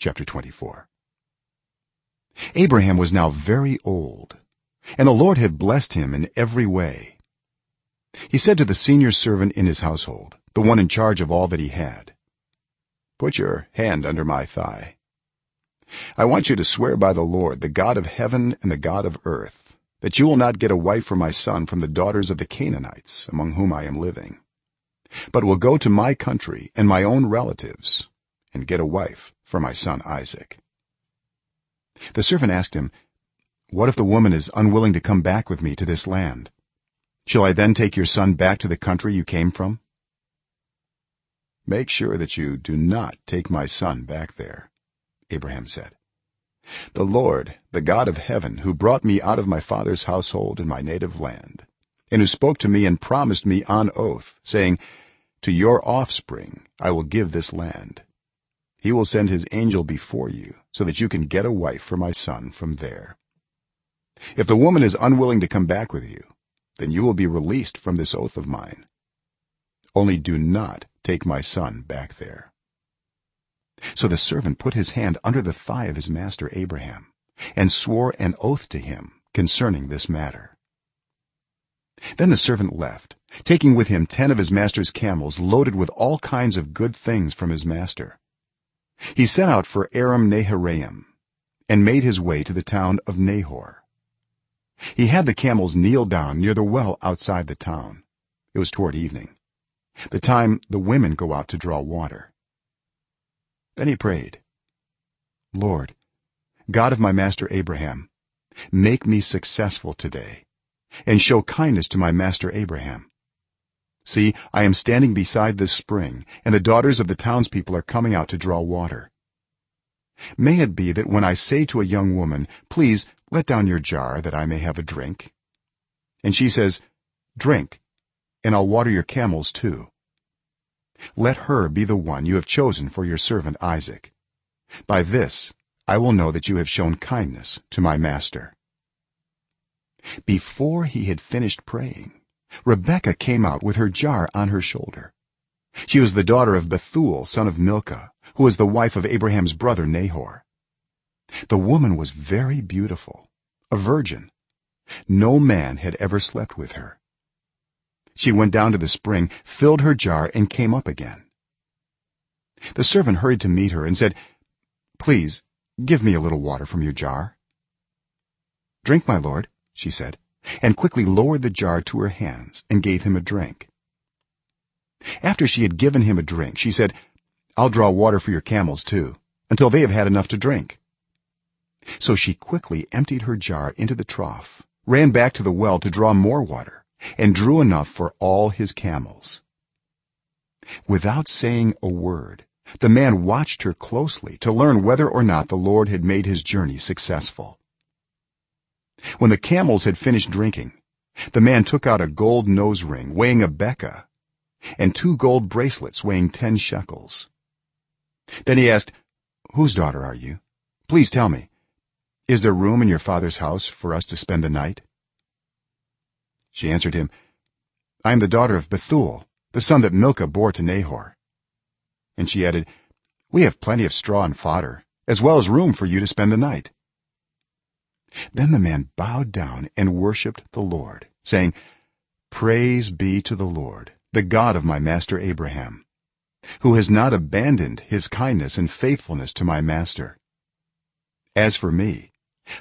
chapter 24 abraham was now very old and the lord had blessed him in every way. He said to the senior servant in his household the one in charge of all that he had put your hand under my thigh. I want you to swear by the lord the god of heaven and the god of earth that you will not get a wife for my son from the daughters of the canaanites among whom i am living but will go to my country and my own relatives and get a wife for my son isaac. The servant asked him what if the woman is unwilling to come back with me to this land? Shall i then take your son back to the country you came from? Make sure that you do not take my son back there abraham said. The lord the god of heaven who brought me out of my father's household in my native land and who spoke to me and promised me on oath saying to your offspring i will give this land he will send his angel before you so that you can get a wife for my son from there. If the woman is unwilling to come back with you then you will be released from this oath of mine. Only do not take my son back there. So the servant put his hand under the thigh of his master abraham and swore an oath to him concerning this matter. Then the servant left taking with him 10 of his master's camels loaded with all kinds of good things from his master he set out for aram naharaim and made his way to the town of nahor. He had the camels kneel down near the well outside the town. It was toward evening. The time the women go out to draw water. Then he prayed lord god of my master abraham make me successful today and show kindness to my master abraham see i am standing beside this spring and the daughters of the townspeople are coming out to draw water. May it be that when i say to a young woman please let down your jar that i may have a drink and she says drink and i'll water your camels too. Let her be the one you have chosen for your servant isaac. By this i will know that you have shown kindness to my master. Before he had finished praying rebekah came out with her jar on her shoulder. She was the daughter of bethuel son of milcah who was the wife of abraham's brother nahor. The woman was very beautiful a virgin. No man had ever slept with her. She went down to the spring filled her jar and came up again. The servant hurried to meet her and said please give me a little water from your jar. Drink my lord she said and quickly lowered the jar to her hands and gave him a drink. After she had given him a drink she said i'll draw water for your camels too until they have had enough to drink. So she quickly emptied her jar into the trough ran back to the well to draw more water and drew enough for all his camels. Without saying a word the man watched her closely to learn whether or not the lord had made his journey successful when the camels had finished drinking the man took out a gold nose ring weighing a bekah and two gold bracelets weighing 10 shekels. Then he asked whose daughter are you? Please tell me is there room in your father's house for us to spend the night? She answered him i am the daughter of bethuel the son that milcah bore to nahor. And she added we have plenty of straw and fodder as well as room for you to spend the night then the man bowed down and worshipped the lord saying praise be to the lord the god of my master abraham who has not abandoned his kindness and faithfulness to my master. As for me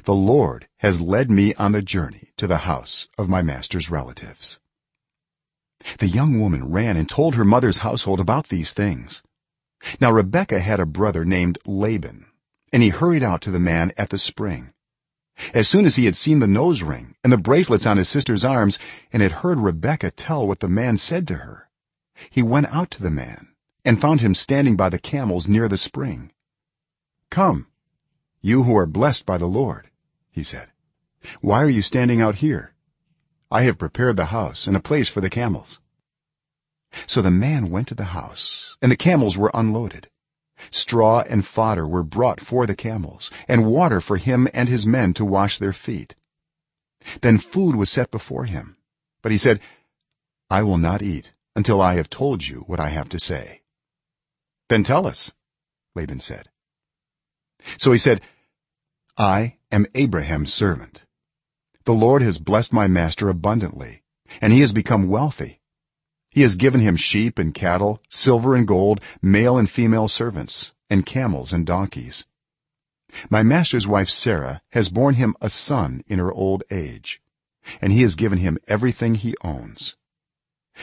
the lord has led me on the journey to the house of my master's relatives. The young woman ran and told her mother's household about these things. Now rebekah had a brother named laban and he hurried out to the man at the spring as soon as he had seen the nose ring and the bracelets on his sister's arms and had heard rebekah tell what the man said to her he went out to the man and found him standing by the camels near the spring. Come you who are blessed by the lord he said. Why are you standing out here? I have prepared the house and a place for the camels. So the man went to the house and the camels were unloaded straw and fodder were brought for the camels and water for him and his men to wash their feet. Then food was set before him. But he said i will not eat until i have told you what i have to say. Then tell us laban said. So he said i am abraham's servant. The lord has blessed my master abundantly and he has become wealthy he has given him sheep and cattle silver and gold male and female servants and camels and donkeys. My master's wife sarah has borne him a son in her old age and he has given him everything he owns.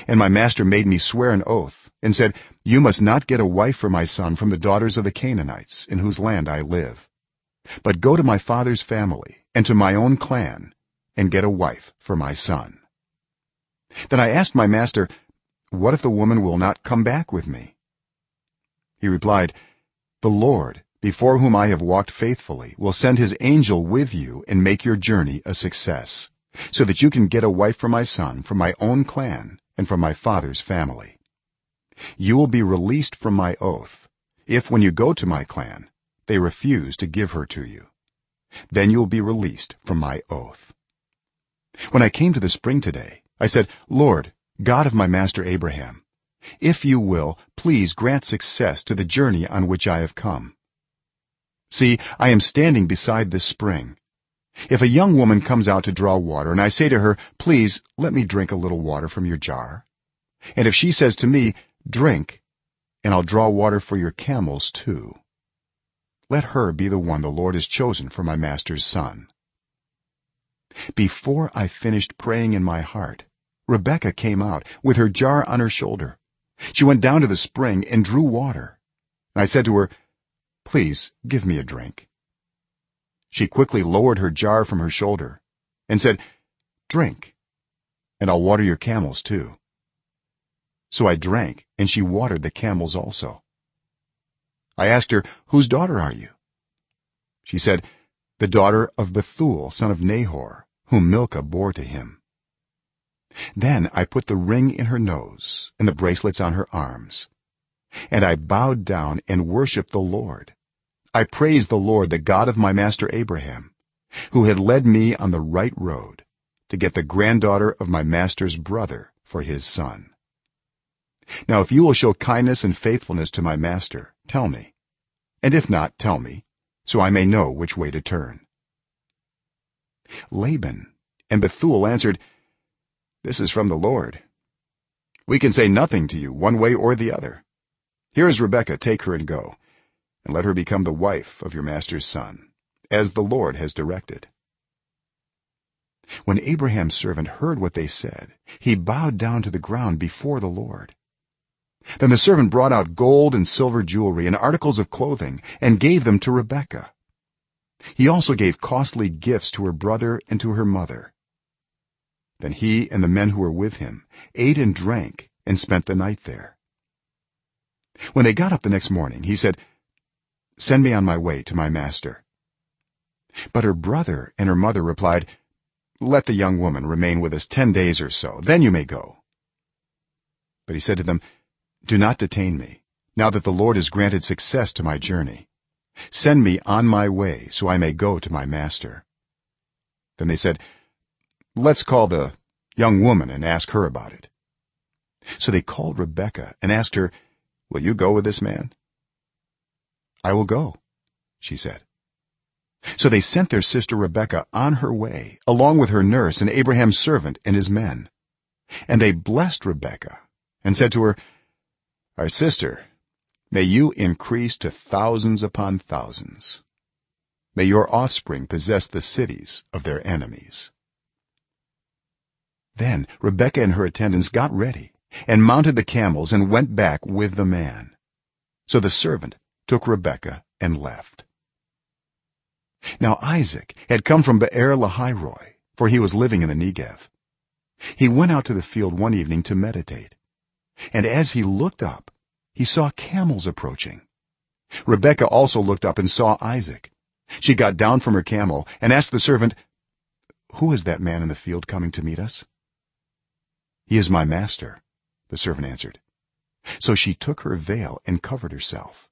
And my master made me swear an oath and said you must not get a wife for my son from the daughters of the canaanites in whose land i live but go to my father's family and to my own clan and get a wife for my son. Then i asked my master what if the woman will not come back with me? He replied the lord before whom i have walked faithfully will send his angel with you and make your journey a success so that you can get a wife for my son from my own clan and from my father's family. You will be released from my oath. If when you go to my clan they refuse to give her to you then you will be released from my oath. When i came to the spring today i said lord god of my master abraham if you will please grant success to the journey on which i have come. See i am standing beside this spring. If a young woman comes out to draw water and i say to her please let me drink a little water from your jar. And if she says to me drink and i'll draw water for your camels too. Let her be the one the lord has chosen for my master's son. Before i finished praying in my heart rebekah came out with her jar on her shoulder. She went down to the spring and drew water. And i said to her please give me a drink. She quickly lowered her jar from her shoulder and said drink and i'll water your camels too. So i drank and she watered the camels also. I asked her whose daughter are you? She said the daughter of bethuel son of nahor whom milcah bore to him then i put the ring in her nose and the bracelets on her arms. And i bowed down and worshipped the lord. I praised the lord the god of my master abraham who had led me on the right road to get the granddaughter of my master's brother for his son. Now if you will show kindness and faithfulness to my master tell me. And if not tell me so i may know which way to turn. Laban and bethuel answered this is from the lord. We can say nothing to you one way or the other. Here is rebekah take her and go and let her become the wife of your master's son as the lord has directed. When abraham's servant heard what they said he bowed down to the ground before the lord. Then the servant brought out gold and silver jewelry and articles of clothing and gave them to rebekah. He also gave costly gifts to her brother and to her mother then he and the men who were with him ate and drank and spent the night there. When they got up the next morning he said send me on my way to my master. But her brother and her mother replied let the young woman remain with us 10 days or so then you may go. But he said to them do not detain me now that the lord has granted success to my journey. Send me on my way so i may go to my master. Then they said let's call the young woman and ask her about it. So they called rebekah and asked her will you go with this man? I will go she said. So they sent their sister rebekah on her way along with her nurse and abraham's servant and his men. And they blessed rebekah and said to her our sister may you increase to thousands upon thousands. May your offspring possess the cities of their enemies then rebekah and her attendants got ready and mounted the camels and went back with the man. So the servant took rebekah and left. Now isaac had come from beer lahai for he was living in the negev. He went out to the field one evening to meditate. And as he looked up he saw camels approaching. Rebekah also looked up and saw isaac. She got down from her camel and asked the servant who is that man in the field coming to meet us he is my master the servant answered. So she took her veil and covered herself.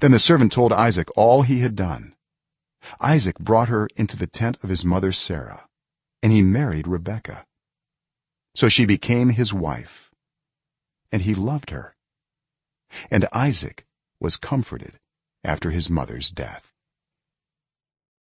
Then the servant told isaac all he had done. Isaac brought her into the tent of his mother sarah and he married rebekah. So she became his wife and he loved her. And isaac was comforted after his mother's death